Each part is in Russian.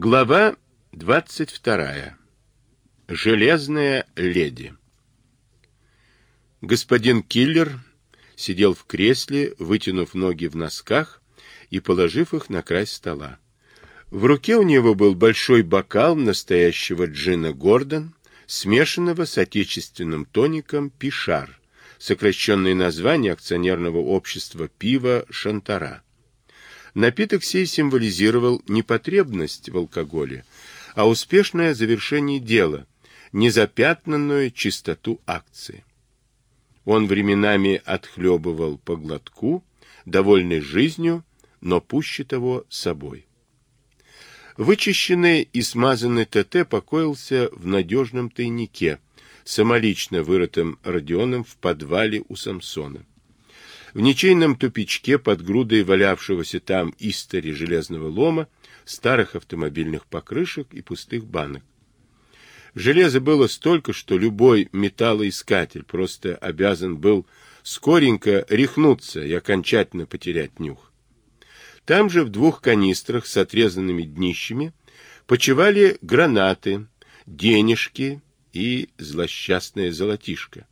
Глава 22. Железная леди. Господин Киллер сидел в кресле, вытянув ноги в носках и положив их на край стола. В руке у него был большой бокал настоящего джина Гордон, смешанного с отечественным тоником Пишар, сокращенное название акционерного общества пива Шантара. Напиток сей символизировал не потребность в алкоголе, а успешное завершение дела, незапятнанную чистоту акции. Он временами отхлебывал по глотку, довольный жизнью, но пуще того собой. Вычищенный и смазанный ТТ покоился в надежном тайнике, самолично вырытым Родионом в подвале у Самсона. В ничейном тупичке под грудой валявшегося там истори железного лома, старых автомобильных покрышек и пустых банок. Железа было столько, что любой металлоискатель просто обязан был скоренько рехнуться и окончательно потерять нюх. Там же в двух канистрах с отрезанными днищами почивали гранаты, денежки и злосчастное золотишко.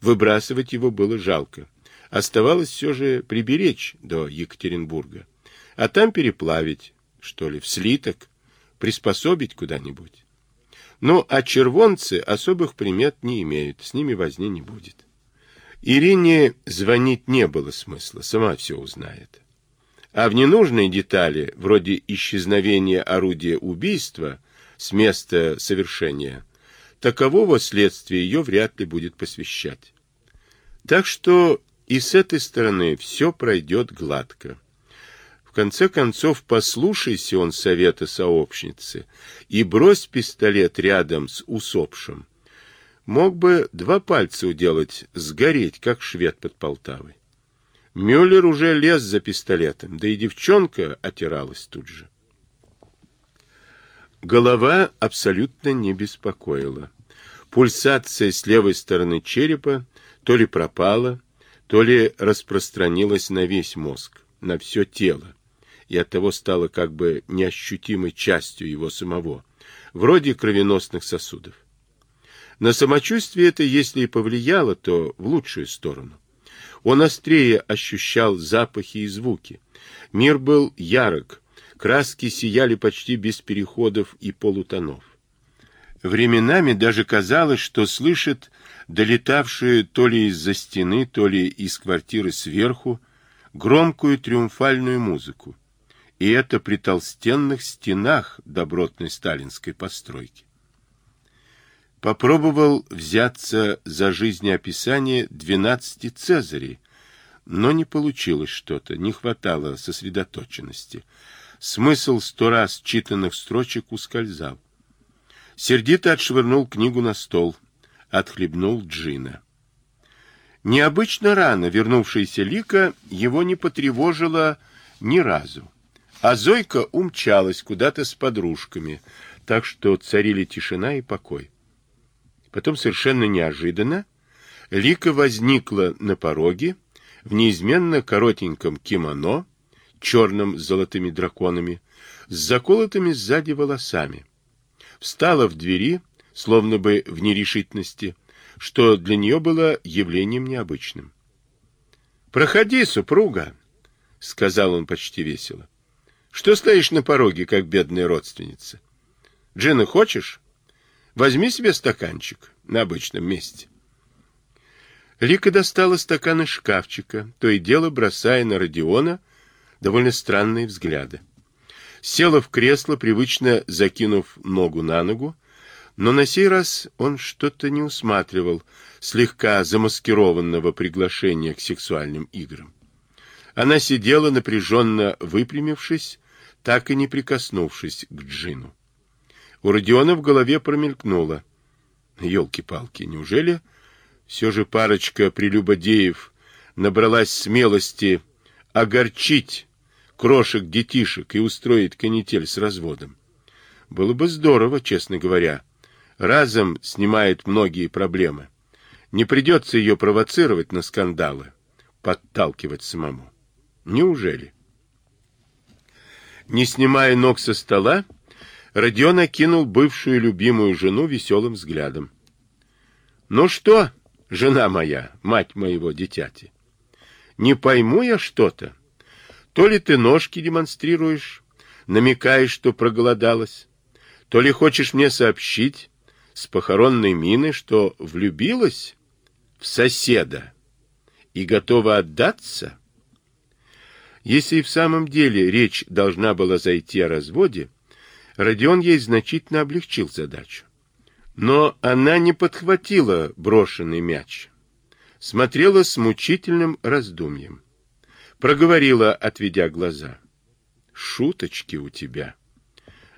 Выбрасывать его было жалко. Оставалось все же приберечь до Екатеринбурга, а там переплавить, что ли, в слиток, приспособить куда-нибудь. Ну, а червонцы особых примет не имеют, с ними возни не будет. Ирине звонить не было смысла, сама все узнает. А в ненужные детали, вроде исчезновения орудия убийства с места совершения, такового следствия ее вряд ли будет посвящать. Так что и с этой стороны все пройдет гладко. В конце концов, послушайся он совета сообщницы и брось пистолет рядом с усопшим. Мог бы два пальца уделать, сгореть, как швед под Полтавой. Мюллер уже лез за пистолетом, да и девчонка отиралась тут же. Голова абсолютно не беспокоила. Пульсация с левой стороны черепа то ли пропала, то ли распространилась на весь мозг, на все тело, и оттого стала как бы неощутимой частью его самого, вроде кровеносных сосудов. На самочувствие это, если и повлияло, то в лучшую сторону. Он острее ощущал запахи и звуки. Мир был ярок, краски сияли почти без переходов и полутонов. Временами даже казалось, что слышит долетавшую то ли из-за стены, то ли из квартиры сверху, громкую триумфальную музыку. И это при толстенных стенах добротной сталинской постройки. Попробовал взяться за жизнеописание двенадцати Цезарей, но не получилось что-то, не хватало сосредоточенности. Смысл сто раз читанных строчек ускользал. Сердито отшвырнул книгу на стол, отхлебнул джина. Необычно рано вернувшаяся Лика его не потревожила ни разу. А Зойка умчалась куда-то с подружками, так что царили тишина и покой. Потом совершенно неожиданно Лика возникла на пороге в неизменно коротеньком кимоно, черном с золотыми драконами, с заколотыми сзади волосами встала в двери, словно бы в нерешительности, что для нее было явлением необычным. «Проходи, супруга», — сказал он почти весело. «Что стоишь на пороге, как бедная родственница? Джина хочешь? Возьми себе стаканчик на обычном месте». Лика достала стакан из шкафчика, то и дело бросая на Родиона довольно странные взгляды села в кресло, привычно закинув ногу на ногу, но на сей раз он что-то не усматривал, слегка замаскированного приглашения к сексуальным играм. Она сидела, напряженно выпрямившись, так и не прикоснувшись к Джину. У Родиона в голове промелькнуло. Ёлки-палки, неужели все же парочка прелюбодеев набралась смелости огорчить крошек-детишек и устроить канитель с разводом. Было бы здорово, честно говоря. Разом снимает многие проблемы. Не придется ее провоцировать на скандалы, подталкивать самому. Неужели? Не снимая ног со стола, Родион окинул бывшую любимую жену веселым взглядом. «Ну что, жена моя, мать моего дитяти, не пойму я что-то. То ли ты ножки демонстрируешь, намекаешь, что проголодалась, то ли хочешь мне сообщить с похоронной миной, что влюбилась в соседа и готова отдаться?» Если и в самом деле речь должна была зайти о разводе, Родион ей значительно облегчил задачу. Но она не подхватила брошенный мяч. Смотрела с мучительным раздумьем. Проговорила, отведя глаза. «Шуточки у тебя.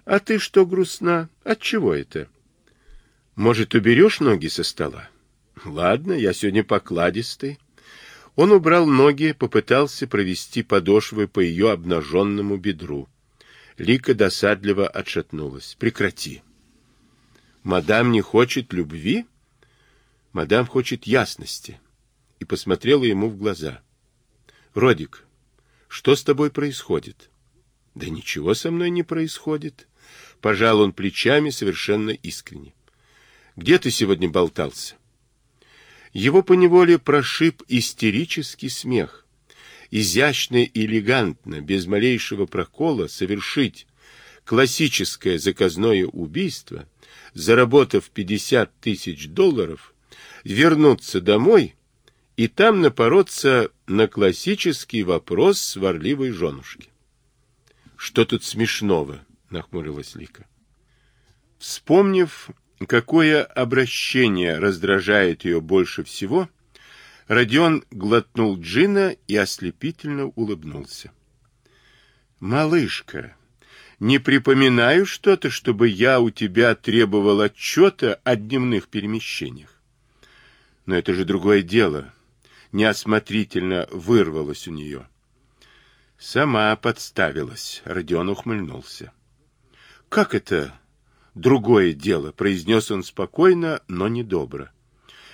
А ты что грустна? Отчего это? Может, уберешь ноги со стола? Ладно, я сегодня покладистый». Он убрал ноги, попытался провести подошвы по ее обнаженному бедру. Лика досадливо отшатнулась. Прекрати. Мадам не хочет любви? Мадам хочет ясности. И посмотрела ему в глаза. Родик, что с тобой происходит? Да ничего со мной не происходит. Пожал он плечами совершенно искренне. Где ты сегодня болтался? Его поневоле прошиб истерический смех изящно и элегантно, без малейшего прокола, совершить классическое заказное убийство, заработав 50 тысяч долларов, вернуться домой и там напороться на классический вопрос сварливой женушки. «Что тут смешного?» — нахмурилась Лика. Вспомнив, какое обращение раздражает ее больше всего, Родион глотнул джина и ослепительно улыбнулся. «Малышка, не припоминаю что-то, чтобы я у тебя требовал отчета о дневных перемещениях. Но это же другое дело. Неосмотрительно вырвалось у нее. Сама подставилась. Родион ухмыльнулся. «Как это другое дело?» — произнес он спокойно, но недобро.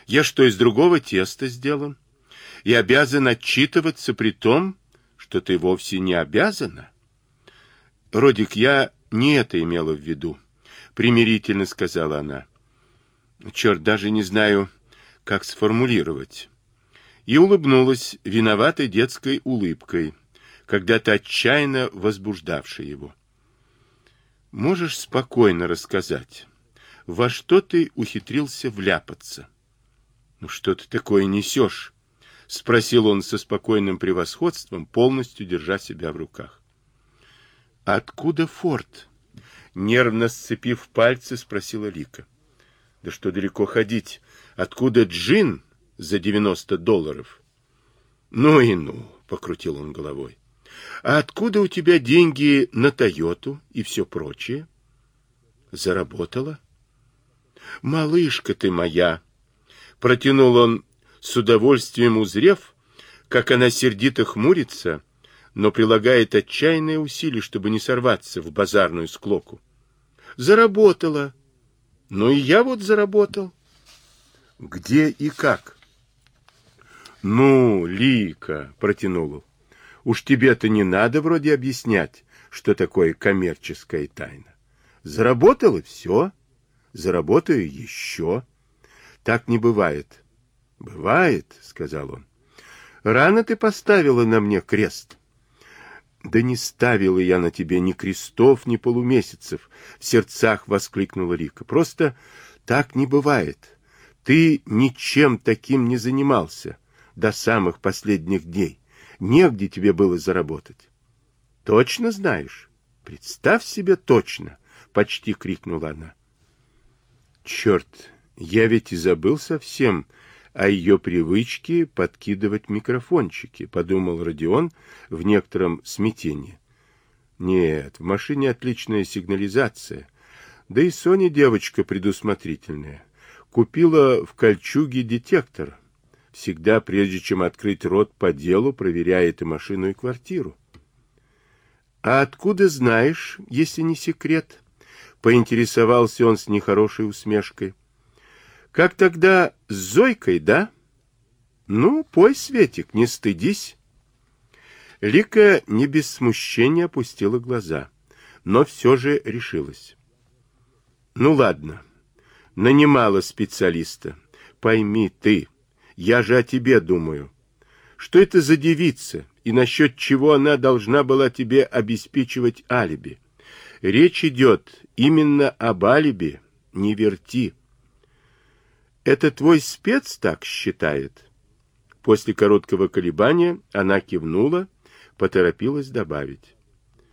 Я что, из другого теста сделан? И обязан отчитываться при том, что ты вовсе не обязана? Родик, я не это имела в виду, примирительно сказала она. Черт, даже не знаю, как сформулировать. И улыбнулась виноватой детской улыбкой, когда-то отчаянно возбуждавшей его. Можешь спокойно рассказать, во что ты ухитрился вляпаться? «Ну что ты такое несешь?» — спросил он со спокойным превосходством, полностью держа себя в руках. «Откуда форт?» — нервно сцепив пальцы, спросила Лика. «Да что далеко ходить? Откуда джин за девяносто долларов?» «Ну и ну!» — покрутил он головой. «А откуда у тебя деньги на Тойоту и все прочее?» «Заработала?» «Малышка ты моя!» Протянул он с удовольствием узрев, как она сердито хмурится, но прилагает отчаянные усилия, чтобы не сорваться в базарную склоку. Заработала. Ну и я вот заработал. Где и как? Ну, Лика, протянул. Уж тебе-то не надо вроде объяснять, что такое коммерческая тайна. Заработал и все. Заработаю еще. Так не бывает. Бывает, сказал он. Рано ты поставила на мне крест. Да не ставила я на тебе ни крестов, ни полумесяцев, в сердцах воскликнула Рика. Просто так не бывает. Ты ничем таким не занимался до самых последних дней. Негде тебе было заработать. Точно знаешь? Представь себе точно, почти крикнула она. Черт, я ведь и забыл совсем о ее привычке подкидывать микрофончики, подумал Родион в некотором смятении. Нет, в машине отличная сигнализация. Да и Соня девочка предусмотрительная. Купила в кольчуге детектор. Всегда, прежде чем открыть рот по делу, проверяет и машину, и квартиру. — А откуда знаешь, если не секрет? — поинтересовался он с нехорошей усмешкой. — как тогда с Зойкой, да? Ну, пой, Светик, не стыдись. Лика не без смущения опустила глаза, но все же решилась. Ну ладно, нанимала специалиста. Пойми ты, я же о тебе думаю. Что это за девица и насчет чего она должна была тебе обеспечивать алиби? Речь идет именно об алиби, не верти. Это твой спец так считает? После короткого колебания она кивнула, поторопилась добавить.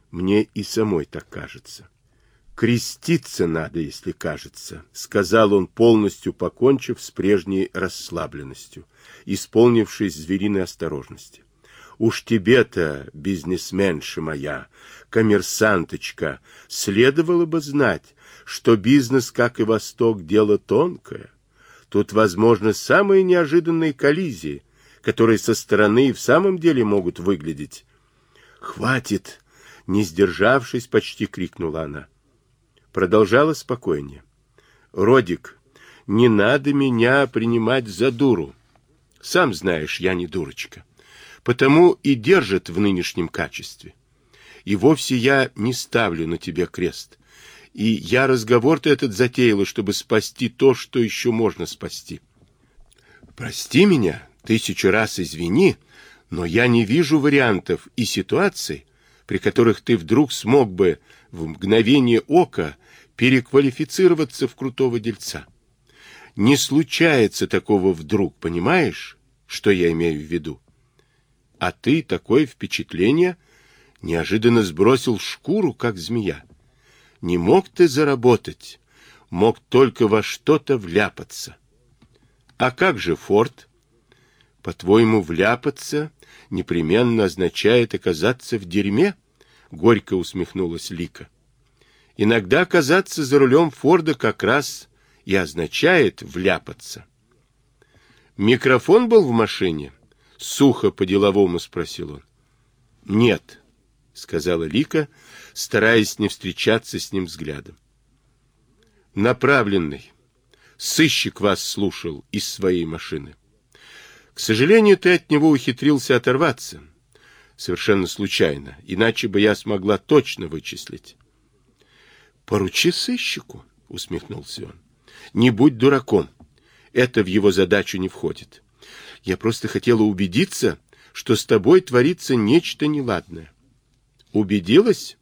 Мне и самой так кажется. «Креститься надо, если кажется», — сказал он, полностью покончив с прежней расслабленностью, исполнившись звериной осторожности. «Уж тебе-то, бизнесменша моя, коммерсанточка, следовало бы знать, что бизнес, как и Восток, дело тонкое. Тут возможны самые неожиданные коллизии, которые со стороны и в самом деле могут выглядеть. «Хватит!» — не сдержавшись, почти крикнула она продолжала спокойнее. «Родик, не надо меня принимать за дуру. Сам знаешь, я не дурочка. Потому и держит в нынешнем качестве. И вовсе я не ставлю на тебя крест. И я разговор-то этот затеяла, чтобы спасти то, что еще можно спасти. Прости меня, тысячу раз извини, но я не вижу вариантов и ситуаций, при которых ты вдруг смог бы в мгновение ока переквалифицироваться в крутого дельца. Не случается такого вдруг, понимаешь, что я имею в виду? А ты такое впечатление неожиданно сбросил шкуру, как змея. Не мог ты заработать, мог только во что-то вляпаться. А как же Форд? По-твоему, вляпаться непременно означает оказаться в дерьме? Горько усмехнулась Лика. Иногда оказаться за рулем Форда как раз и означает вляпаться. Микрофон был в машине? Сухо по-деловому спросил он. Нет, сказала Лика, стараясь не встречаться с ним взглядом. Направленный. Сыщик вас слушал из своей машины. К сожалению, ты от него ухитрился оторваться. Совершенно случайно, иначе бы я смогла точно вычислить. Поручи сыщику, усмехнулся он. Не будь дураком. Это в его задачу не входит. Я просто хотела убедиться, что с тобой творится нечто неладное. Убедилась?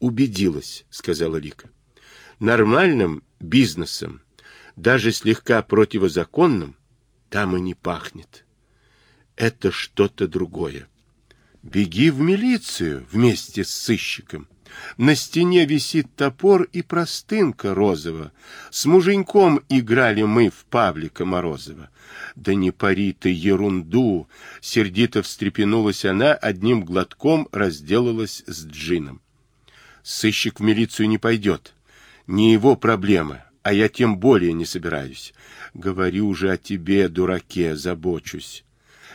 Убедилась, сказала Лика. Нормальным бизнесом, даже слегка противозаконным, там и не пахнет. Это что-то другое. Беги в милицию вместе с сыщиком. На стене висит топор и простынка розова. С муженьком играли мы в Павлика Морозова. Да не пари ты ерунду! Сердито встрепенулась она, одним глотком разделалась с джином. Сыщик в милицию не пойдет. Не его проблема, а я тем более не собираюсь. Говорю же о тебе, дураке, забочусь.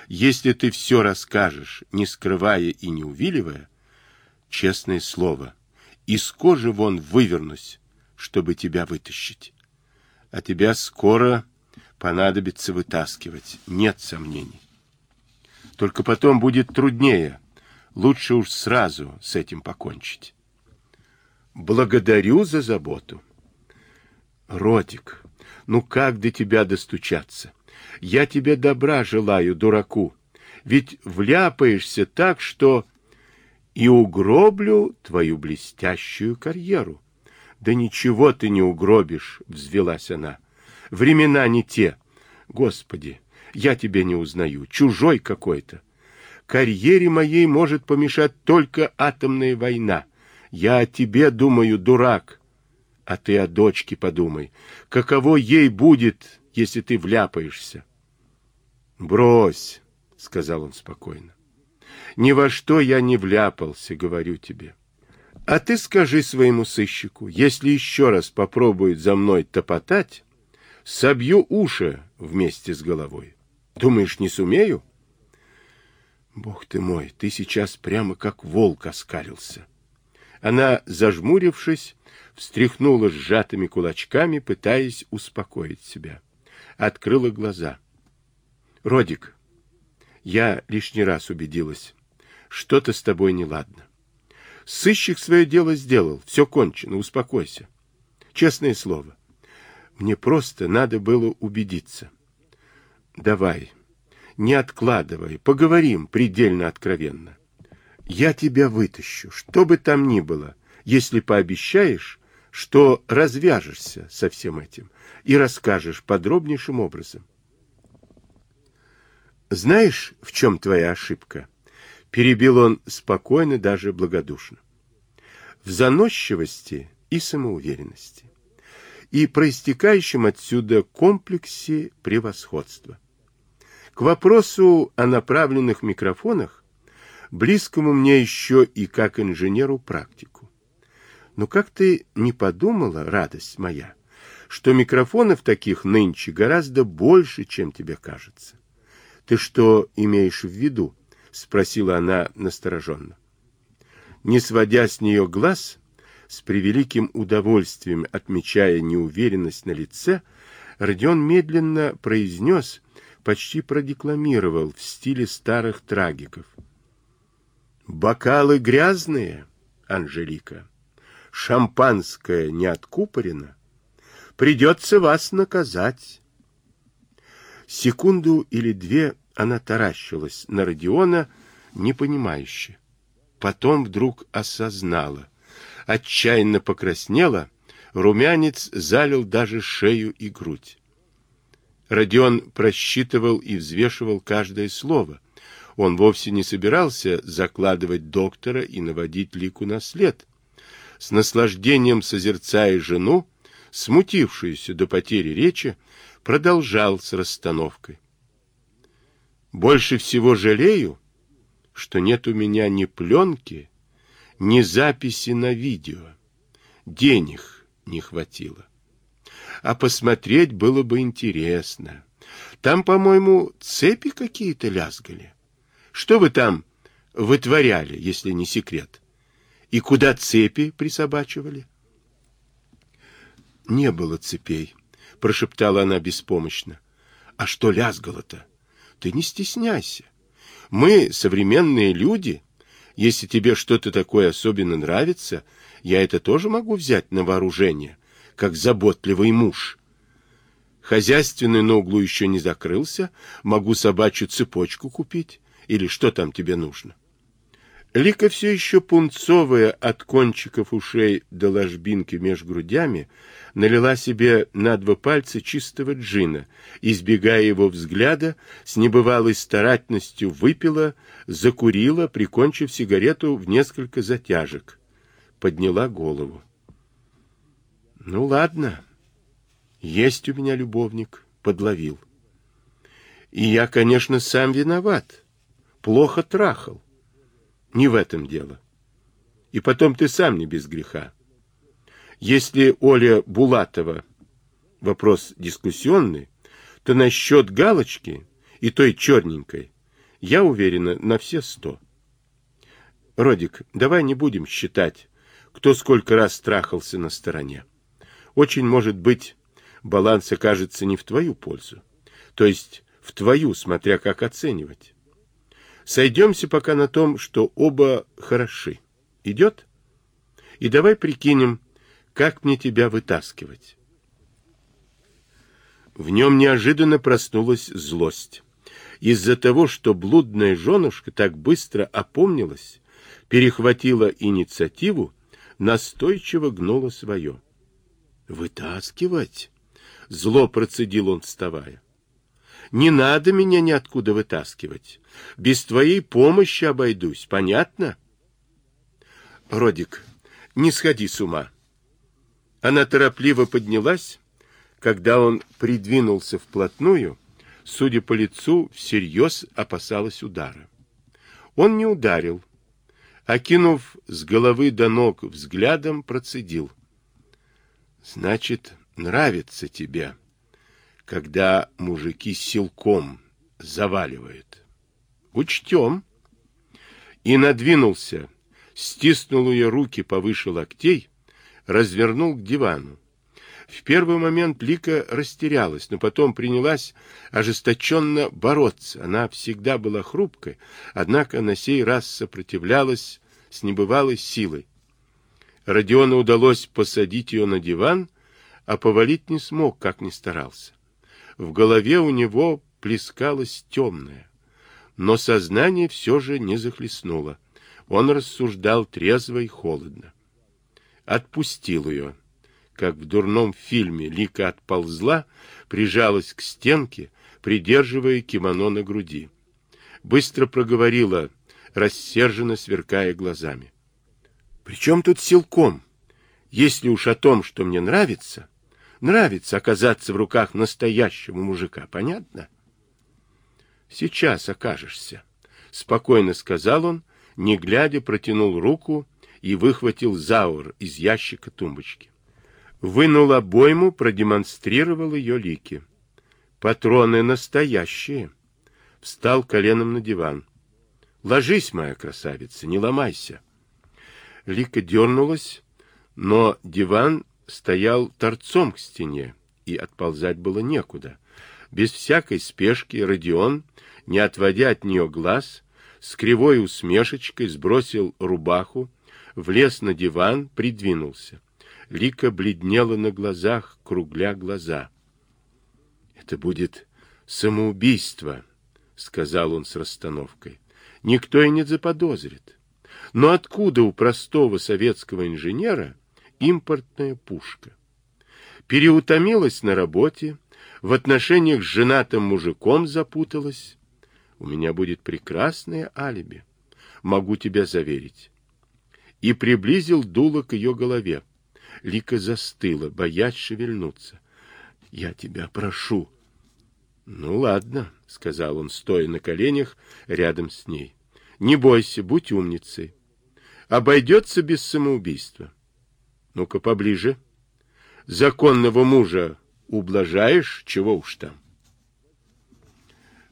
Если ты все расскажешь, не скрывая и не увиливая, честное слово, из кожи вон вывернусь, чтобы тебя вытащить. А тебя скоро понадобится вытаскивать, нет сомнений. Только потом будет труднее, лучше уж сразу с этим покончить. Благодарю за заботу. Родик, ну как до тебя достучаться? Я тебе добра желаю, дураку, ведь вляпаешься так, что и угроблю твою блестящую карьеру. Да ничего ты не угробишь, взвелась она. Времена не те. Господи, я тебя не узнаю, чужой какой-то. Карьере моей может помешать только атомная война. Я о тебе думаю, дурак. А ты о дочке подумай. Каково ей будет, если ты вляпаешься? Брось, сказал он спокойно. Ни во что я не вляпался, говорю тебе. А ты скажи своему сыщику, если еще раз попробует за мной топотать, собью уши вместе с головой. Думаешь, не сумею? Бог ты мой, ты сейчас прямо как волк оскалился. Она, зажмурившись, встряхнула сжатыми кулачками, пытаясь успокоить себя. Открыла глаза. Родик, я лишний раз убедилась, что-то с тобой неладно. Сыщик свое дело сделал, все кончено, успокойся. Честное слово. Мне просто надо было убедиться. Давай, не откладывай, поговорим предельно откровенно. Я тебя вытащу, что бы там ни было, если пообещаешь, что развяжешься со всем этим и расскажешь подробнейшим образом. Знаешь, в чем твоя ошибка? Перебил он спокойно, даже благодушно. В заносчивости и самоуверенности и проистекающем отсюда комплексе превосходства. К вопросу о направленных микрофонах, близкому мне еще и как инженеру-практику. Но как ты не подумала, радость моя, что микрофонов таких нынче гораздо больше, чем тебе кажется? Ты что имеешь в виду? Спросила она настороженно. Не сводя с нее глаз, с превеликим удовольствием отмечая неуверенность на лице, Родион медленно произнес, почти продекламировал в стиле старых трагиков. «Бокалы грязные, Анжелика, шампанское не откупорено, придется вас наказать». Секунду или две она таращилась на Родиона, непонимающе. Потом вдруг осознала — отчаянно покраснела, румянец залил даже шею и грудь. Родион просчитывал и взвешивал каждое слово. Он вовсе не собирался закладывать доктора и наводить лику на след. С наслаждением созерцая жену, смутившуюся до потери речи, продолжал с расстановкой. Больше всего жалею, что нет у меня ни пленки, ни записи на видео. Денег не хватило. А посмотреть было бы интересно. Там, по-моему, цепи какие-то лязгали. Что вы там вытворяли, если не секрет? И куда цепи присобачивали? Не было цепей, прошептала она беспомощно. А что лязгало-то? Ты не стесняйся. Мы, современные люди, если тебе что-то такое особенно нравится, я это тоже могу взять на вооружение, как заботливый муж. Хозяйственный на углу еще не закрылся, могу собачью цепочку купить. Или что там тебе нужно? Лика все еще пунцовая от кончиков ушей до ложбинки меж грудями, налила себе на два пальца чистого джина, избегая его взгляда, с небывалой старательностью выпила, закурила, прикончив сигарету в несколько затяжек. Подняла голову. Ну ладно, есть у меня любовник, подловил. И я, конечно, сам виноват, плохо трахал. Не в этом дело. И потом ты сам не без греха. Если Оля Булатова вопрос дискуссионный, то насчет галочки и той черненькой я уверена на все сто. Родик, давай не будем считать, кто сколько раз страхался на стороне. Очень может быть, баланс окажется не в твою пользу. То есть в твою, смотря как оценивать. Сойдемся пока на том, что оба хороши. Идет? И давай прикинем, как мне тебя вытаскивать. В нем неожиданно проснулась злость. Из-за того, что блудная женушка так быстро опомнилась, перехватила инициативу, настойчиво гнула свое. «Вытаскивать?» — зло процедил он, вставая. Не надо меня ниоткуда вытаскивать. Без твоей помощи обойдусь, понятно? Родик, не сходи с ума. Она торопливо поднялась, когда он придвинулся вплотную, судя по лицу, всерьез опасалась удара. Он не ударил, окинув с головы до ног взглядом, процедил. Значит, нравится тебе когда мужики силком заваливают. Учтем. И надвинулся, стиснул ее руки повыше локтей, развернул к дивану. В первый момент Лика растерялась, но потом принялась ожесточенно бороться. Она всегда была хрупкой, однако на сей раз сопротивлялась с небывалой силой. Родиону удалось посадить ее на диван, а повалить не смог, как ни старался. В голове у него плескалось темное, но сознание все же не захлестнуло. Он рассуждал трезво и холодно. Отпустил ее. Как в дурном фильме Лика отползла, прижалась к стенке, придерживая кимоно на груди. Быстро проговорила, рассерженно сверкая глазами. — При чем тут силком? Если уж о том, что мне нравится, нравится оказаться в руках настоящего мужика, понятно? — Сейчас окажешься, — спокойно сказал он, не глядя протянул руку и выхватил заур из ящика тумбочки. Вынул обойму, продемонстрировал ее лики. Патроны настоящие. Встал коленом на диван. Ложись, моя красавица, не ломайся. Лика дернулась, но диван стоял торцом к стене, и отползать было некуда. Без всякой спешки Родион, не отводя от нее глаз, с кривой усмешечкой сбросил рубаху, влез на диван, придвинулся. Лика бледнела на глазах, кругля глаза. — Это будет самоубийство, — сказал он с расстановкой. — Никто и не заподозрит. Но откуда у простого советского инженера импортная пушка? Переутомилась на работе, в отношениях с женатым мужиком запуталась. У меня будет прекрасное алиби, могу тебя заверить. И приблизил дуло к ее голове. Лика застыла, боясь шевельнуться. — Я тебя прошу. — Ну, ладно, — сказал он, стоя на коленях рядом с ней. — Не бойся, будь умницей. Обойдется без самоубийства. Ну-ка поближе. Законного мужа ублажаешь, чего уж там.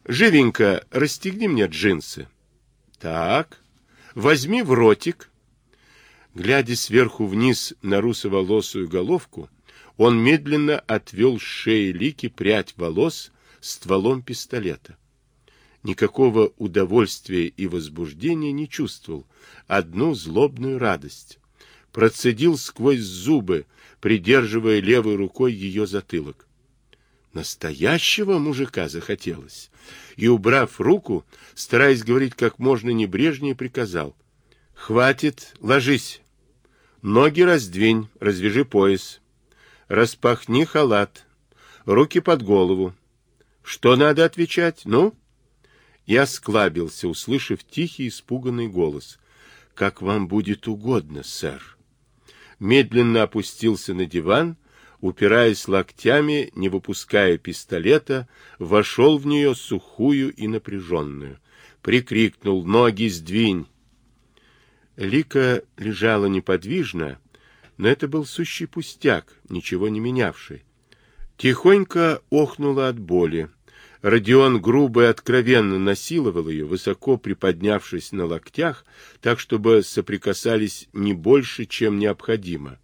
Живенько расстегни мне джинсы. Так, возьми в ротик. Глядя сверху вниз на русоволосую головку, он медленно отвел с шеи Лики прядь волос стволом пистолета. Никакого удовольствия и возбуждения не чувствовал, одну злобную радость. Процедил сквозь зубы, придерживая левой рукой ее затылок. Настоящего мужика захотелось. И, убрав руку, стараясь говорить как можно небрежнее, приказал. — Хватит, ложись. Ноги раздвинь, развяжи пояс. Распахни халат. Руки под голову. Что надо отвечать? Ну? Я склабился, услышав тихий, испуганный голос. Как вам будет угодно, сэр. Медленно опустился на диван, упираясь локтями, не выпуская пистолета, вошел в нее сухую и напряженную. Прикрикнул «Ноги сдвинь!» Лика лежала неподвижно, но это был сущий пустяк, ничего не менявший. Тихонько охнула от боли. Родион грубо и откровенно насиловал ее, высоко приподнявшись на локтях, так, чтобы соприкасались не больше, чем необходимо,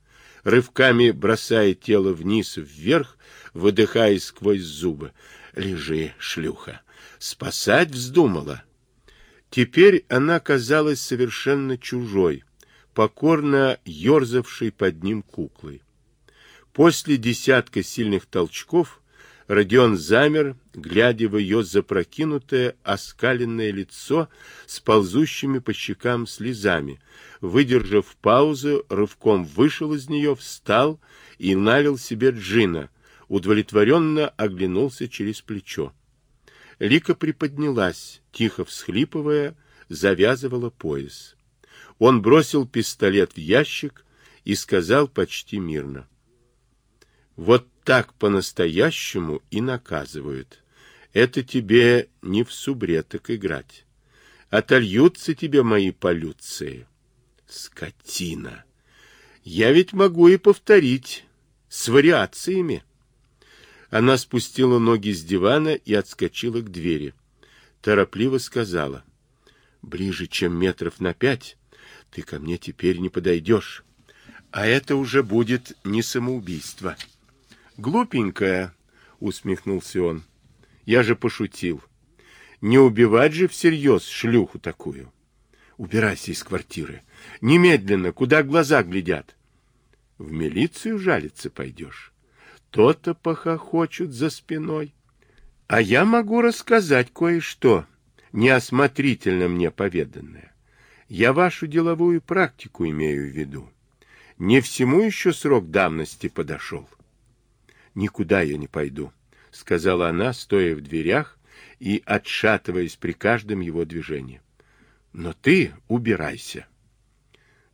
рывками бросая тело вниз вверх, выдыхая сквозь зубы. «Лежи, шлюха! Спасать вздумала!» Теперь она казалась совершенно чужой, покорно ерзавшей под ним куклой. После десятка сильных толчков Родион замер, глядя в ее запрокинутое, оскаленное лицо с ползущими по щекам слезами. Выдержав паузу, рывком вышел из нее, встал и налил себе джина, удовлетворенно оглянулся через плечо. Лика приподнялась, тихо всхлипывая, завязывала пояс. Он бросил пистолет в ящик и сказал почти мирно. «Вот так по-настоящему и наказывают. Это тебе не в субреток играть. Отольются тебе мои полюции. Скотина! Я ведь могу и повторить, с вариациями». Она спустила ноги с дивана и отскочила к двери. Торопливо сказала. — Ближе, чем метров на пять, ты ко мне теперь не подойдешь. А это уже будет не самоубийство. — Глупенькая, — усмехнулся он. — Я же пошутил. Не убивать же всерьез шлюху такую. Убирайся из квартиры. Немедленно, куда глаза глядят. В милицию жалиться пойдешь. то-то похохочут за спиной. А я могу рассказать кое-что, неосмотрительно мне поведанное. Я вашу деловую практику имею в виду. Не всему еще срок давности подошел. Никуда я не пойду, — сказала она, стоя в дверях и отшатываясь при каждом его движении. Но ты убирайся.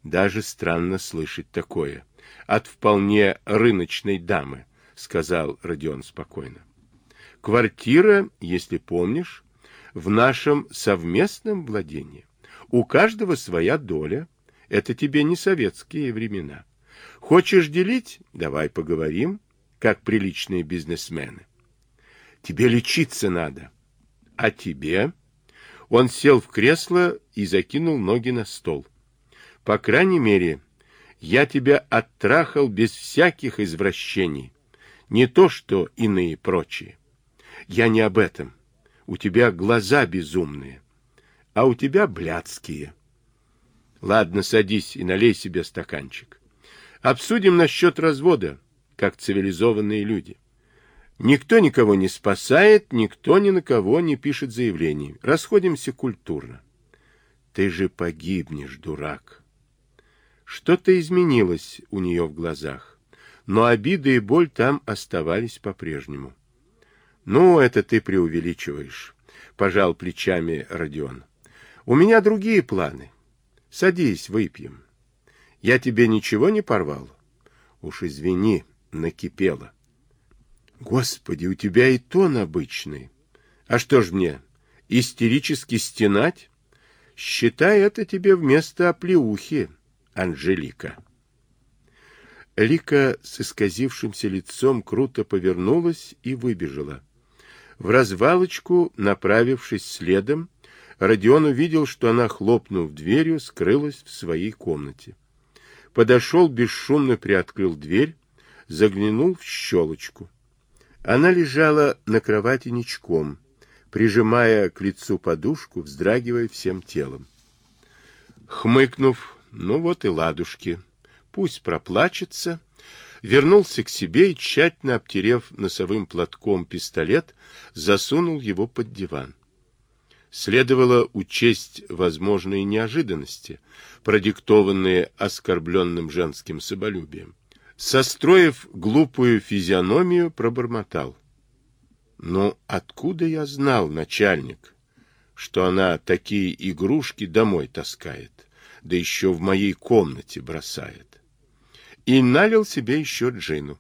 Даже странно слышать такое от вполне рыночной дамы, — сказал Родион спокойно. Квартира, если помнишь, в нашем совместном владении. У каждого своя доля. Это тебе не советские времена. Хочешь делить? Давай поговорим, как приличные бизнесмены. Тебе лечиться надо. А тебе? Он сел в кресло и закинул ноги на стол. По крайней мере, я тебя оттрахал без всяких извращений. Не то, что иные прочие. Я не об этом. У тебя глаза безумные, а у тебя блядские. Ладно, садись и налей себе стаканчик. Обсудим насчет развода, как цивилизованные люди. Никто никого не спасает, никто ни на кого не пишет заявлений. Расходимся культурно. Ты же погибнешь, дурак. Что-то изменилось у нее в глазах, но обида и боль там оставались по-прежнему. Ну, это ты преувеличиваешь, пожал плечами Родион. У меня другие планы. Садись, выпьем. Я тебе ничего не порвал? Уж извини, накипело. Господи, у тебя и тон обычный. А что ж мне, истерически стенать? Считай это тебе вместо оплеухи, Анжелика. Лика с исказившимся лицом круто повернулась и выбежала. В развалочку, направившись следом, Родион увидел, что она, хлопнув дверью, скрылась в своей комнате. Подошел, бесшумно приоткрыл дверь, заглянул в щелочку. Она лежала на кровати ничком, прижимая к лицу подушку, вздрагивая всем телом. Хмыкнув, ну вот и ладушки, пусть проплачется, вернулся к себе и, тщательно обтерев носовым платком пистолет, засунул его под диван. Следовало учесть возможные неожиданности, продиктованные оскорбленным женским соболюбием. Состроив глупую физиономию, пробормотал. «Ну, откуда я знал, начальник, что она такие игрушки домой таскает, да еще в моей комнате бросает?» и налил себе еще джину.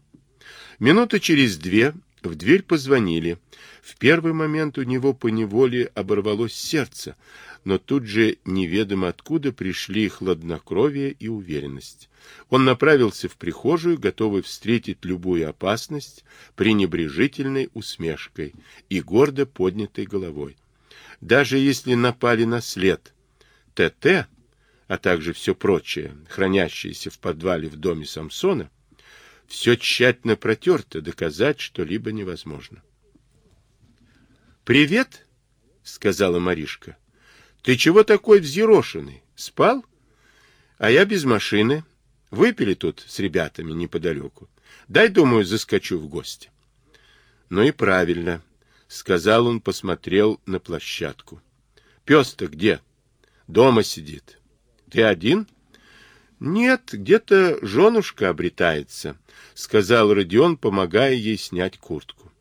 Минуты через две в дверь позвонили. В первый момент у него поневоле оборвалось сердце, но тут же неведомо откуда пришли хладнокровие и уверенность. Он направился в прихожую, готовый встретить любую опасность пренебрежительной усмешкой и гордо поднятой головой. Даже если напали на след ТТ, а также все прочее, хранящееся в подвале в доме Самсона, все тщательно протерто, доказать что-либо невозможно. «Привет!» — сказала Маришка. «Ты чего такой взъерошенный? Спал? А я без машины. Выпили тут с ребятами неподалеку. Дай, думаю, заскочу в гости». «Ну и правильно», — сказал он, посмотрел на площадку. «Пес-то где?» «Дома сидит. Ты один? Нет, где-то женушка обретается, сказал Родион, помогая ей снять куртку.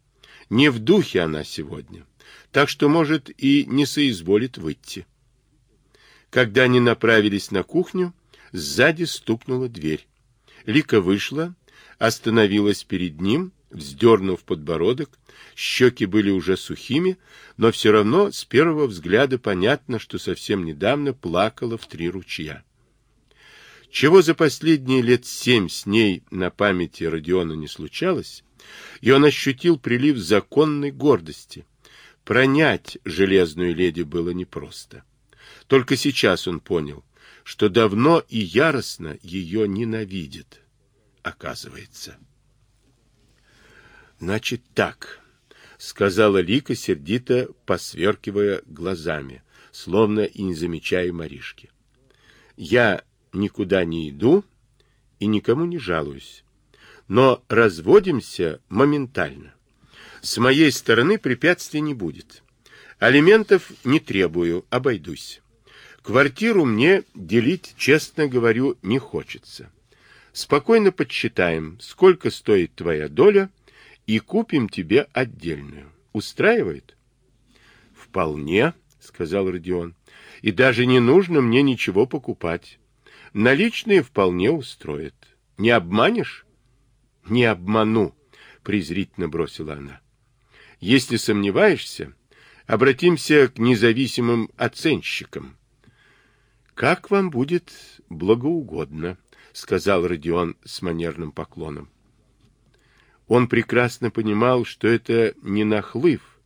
Не в духе она сегодня, так что, может, и не соизволит выйти. Когда они направились на кухню, сзади стукнула дверь. Лика вышла, остановилась перед ним, вздернув подбородок, щеки были уже сухими, но все равно с первого взгляда понятно, что совсем недавно плакала в три ручья. Чего за последние лет семь с ней на памяти Родиона не случалось, и он ощутил прилив законной гордости. Пронять железную леди было непросто. Только сейчас он понял, что давно и яростно ее ненавидит, оказывается. Значит так, сказала Лика, сердито посверкивая глазами, словно и не замечая Маришки. Я никуда не иду и никому не жалуюсь. но разводимся моментально. С моей стороны препятствий не будет. Алиментов не требую, обойдусь. Квартиру мне делить, честно говорю, не хочется. Спокойно подсчитаем, сколько стоит твоя доля, и купим тебе отдельную. Устраивает? Вполне, сказал Родион. И даже не нужно мне ничего покупать. Наличные вполне устроят. Не обманешь? Не обману, презрительно бросила она. Если сомневаешься, обратимся к независимым оценщикам. Как вам будет благоугодно, сказал Родион с манерным поклоном. Он прекрасно понимал, что это не нахлыв,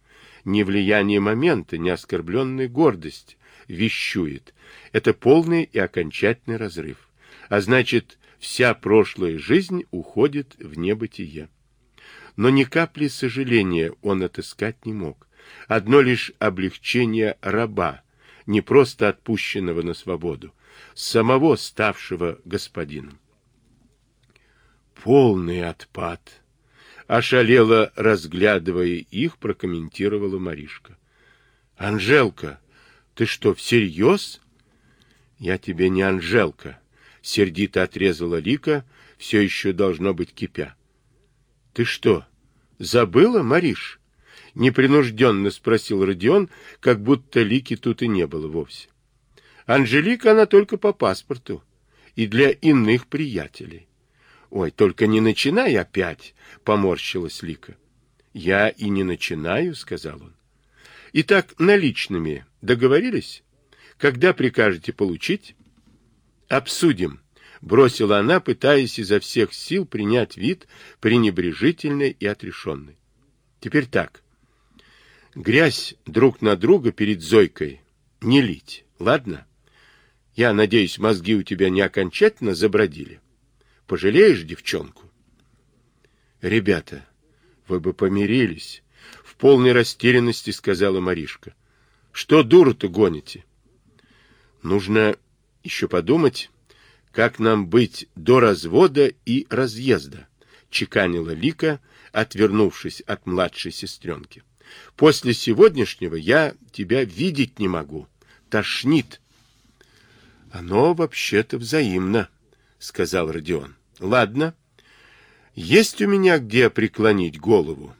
не влияние момента, не оскорбленная гордость вещует. Это полный и окончательный разрыв. А значит, вся прошлая жизнь уходит в небытие. Но ни капли сожаления он отыскать не мог. Одно лишь облегчение раба, не просто отпущенного на свободу, самого ставшего господином. Полный отпад. Ошалела, разглядывая их, прокомментировала Маришка. Анжелка, ты что, всерьез? Я тебе не Анжелка, сердито отрезала Лика, все еще должно быть кипя. Ты что, забыла, Мариш? Непринужденно спросил Родион, как будто Лики тут и не было вовсе. Анжелика она только по паспорту и для иных приятелей. Ой, только не начинай опять, поморщилась Лика. Я и не начинаю, сказал он. Итак, наличными договорились? Когда прикажете получить? Обсудим, бросила она, пытаясь изо всех сил принять вид пренебрежительный и отрешенный. Теперь так. Грязь друг на друга перед Зойкой не лить, ладно? Я надеюсь, мозги у тебя не окончательно забродили. Пожалеешь девчонку? Ребята, вы бы помирились, в полной растерянности сказала Маришка. Что дуру-то гоните? Нужно еще подумать, как нам быть до развода и разъезда, чеканила Лика, отвернувшись от младшей сестренки. После сегодняшнего я тебя видеть не могу. Тошнит. Оно вообще-то взаимно, сказал Родион. Ладно, есть у меня где преклонить голову.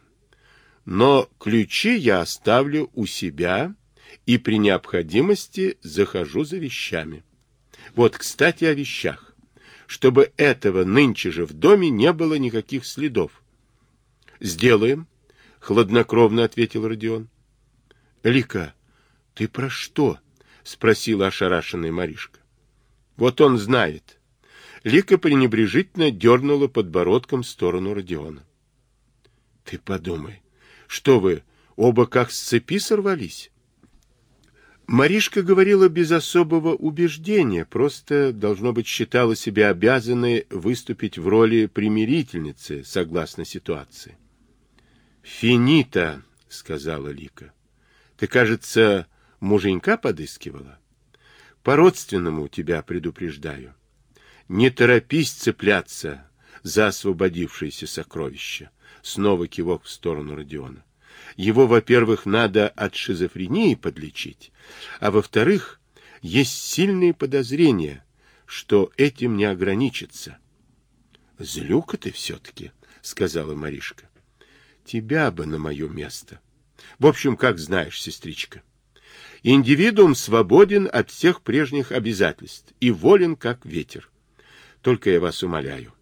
Но ключи я оставлю у себя и при необходимости захожу за вещами. Вот, кстати, о вещах. Чтобы этого нынче же в доме не было никаких следов. Сделаем, хладнокровно ответил Родион. Лика, ты про что? спросила ошарашенная Маришка. Вот он знает. Лика пренебрежительно дернула подбородком в сторону Родиона. — Ты подумай, что вы, оба как с цепи сорвались? Маришка говорила без особого убеждения, просто, должно быть, считала себя обязанной выступить в роли примирительницы, согласно ситуации. «Финита», — сказала Лика. «Ты, кажется, муженька подыскивала? По-родственному тебя предупреждаю. Не торопись цепляться за освободившееся сокровище. Снова кивок в сторону Родиона. Его, во-первых, надо от шизофрении подлечить, а во-вторых, есть сильные подозрения, что этим не ограничится. — Злюка ты все-таки, — сказала Маришка. — Тебя бы на мое место. В общем, как знаешь, сестричка. Индивидуум свободен от всех прежних обязательств и волен, как ветер. Только я вас умоляю,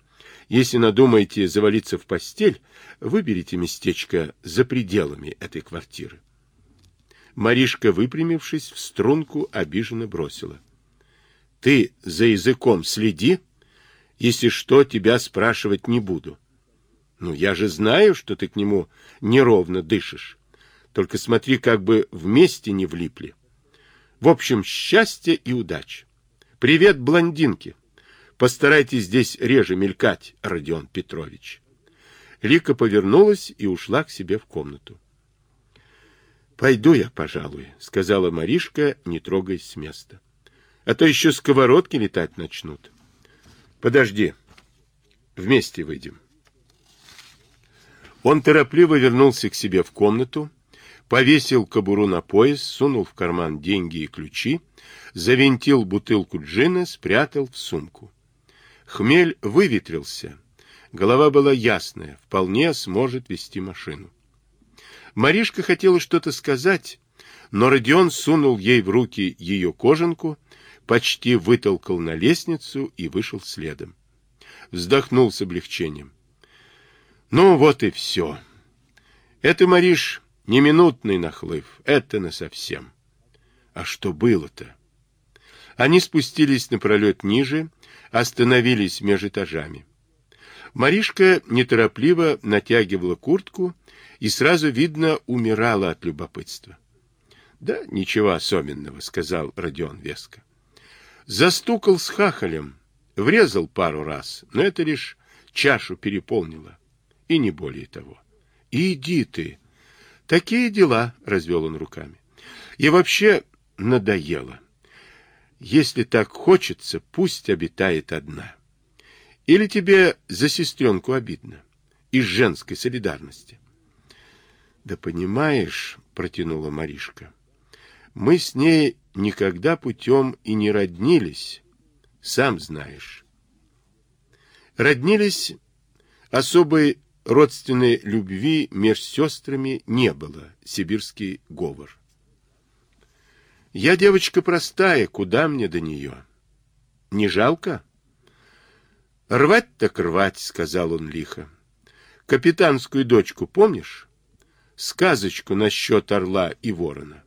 если надумаете завалиться в постель, выберите местечко за пределами этой квартиры. Маришка, выпрямившись, в струнку обиженно бросила. — Ты за языком следи, если что, тебя спрашивать не буду. Ну, я же знаю, что ты к нему неровно дышишь. Только смотри, как бы вместе не влипли. В общем, счастья и удачи. Привет, блондинки. Постарайтесь здесь реже мелькать, Родион Петрович. Лика повернулась и ушла к себе в комнату. «Пойду я, пожалуй», — сказала Маришка, не трогаясь с места. «А то еще сковородки летать начнут». «Подожди. Вместе выйдем». Он торопливо вернулся к себе в комнату, повесил кобуру на пояс, сунул в карман деньги и ключи, завинтил бутылку джина, спрятал в сумку. Хмель выветрился. Голова была ясная, вполне сможет вести машину. Маришка хотела что-то сказать, но Родион сунул ей в руки ее кожанку, почти вытолкал на лестницу и вышел следом. Вздохнул с облегчением. Ну вот и все. Это, Мариш, не минутный нахлыв, это насовсем. А что было-то? Они спустились напролет ниже, остановились между этажами. Маришка неторопливо натягивала куртку и сразу, видно, умирала от любопытства. — Да ничего особенного, — сказал Родион веско. Застукал с хахалем, врезал пару раз, но это лишь чашу переполнило, и не более того. — Иди ты! Такие дела, — развел он руками. И вообще надоело. Если так хочется, пусть обитает одна. Или тебе за сестренку обидно? Из женской солидарности. Да понимаешь, протянула Маришка, мы с ней никогда путем и не роднились, сам знаешь. Роднились особой родственной любви между сестрами не было, сибирский говор. Я девочка простая, куда мне до нее? Не жалко? Рвать так рвать, сказал он лихо. Капитанскую дочку помнишь? Сказочку насчет орла и ворона.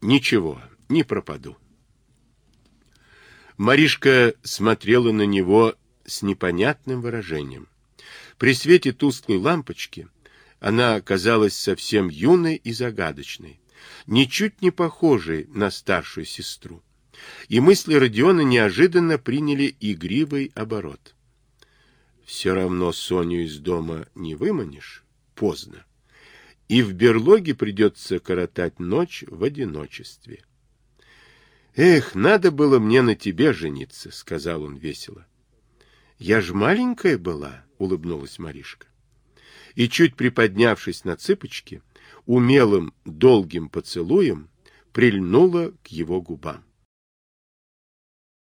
Ничего, не пропаду. Маришка смотрела на него с непонятным выражением. При свете тусклой лампочки она казалась совсем юной и загадочной ничуть не похожей на старшую сестру. И мысли Родиона неожиданно приняли игривый оборот. Все равно Соню из дома не выманишь, поздно. И в берлоге придется коротать ночь в одиночестве. «Эх, надо было мне на тебе жениться», — сказал он весело. «Я ж маленькая была», — улыбнулась Маришка. И, чуть приподнявшись на цыпочки, умелым долгим поцелуем прильнула к его губам.